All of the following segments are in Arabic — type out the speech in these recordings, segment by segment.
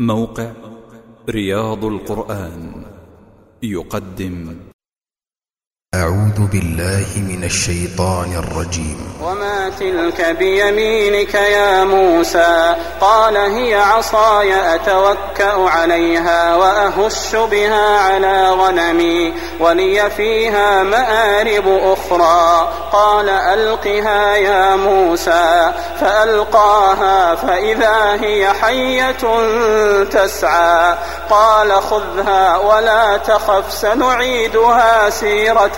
موقع رياض القرآن يقدم أعوذ بالله من الشيطان الرجيم. وما تلك بيمينك يا موسى؟ قال هي عصاي أتوكأ عليها وأهش بها على غنمي ولي فيها مآرب أخرى. قال ألقها يا موسى. فألقاها فإذا هي حية تسعى. قال خذها ولا تخف سنعيدها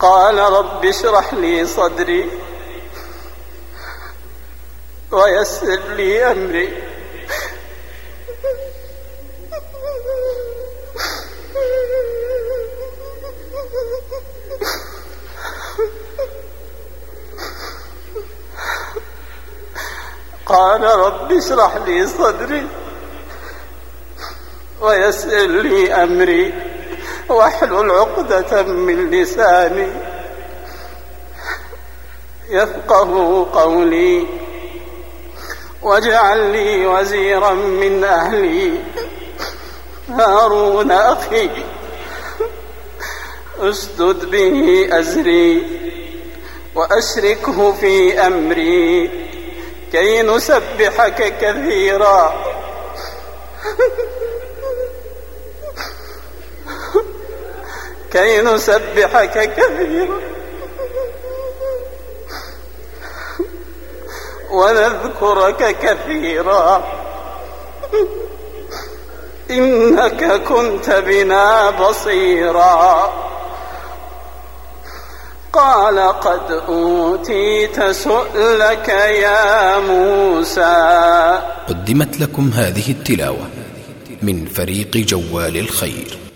قال رب اشرح لي صدري ويسر لي أمري. قال رب اشرح لي صدري ويسر لي أمري. واحلل عقدة من لساني. يفقه قولي. واجعل لي وزيرا من أهلي. هارون أخي. أسدد به أزري. وأشركه في أمري. كي نسبحك كثيرا. كي نسبحك كثيرا. ونذكرك كثيرا. إنك كنت بنا بصيرا. قال قد أوتيت سؤلك يا موسى. قدمت لكم هذه التلاوة من فريق جوال الخير.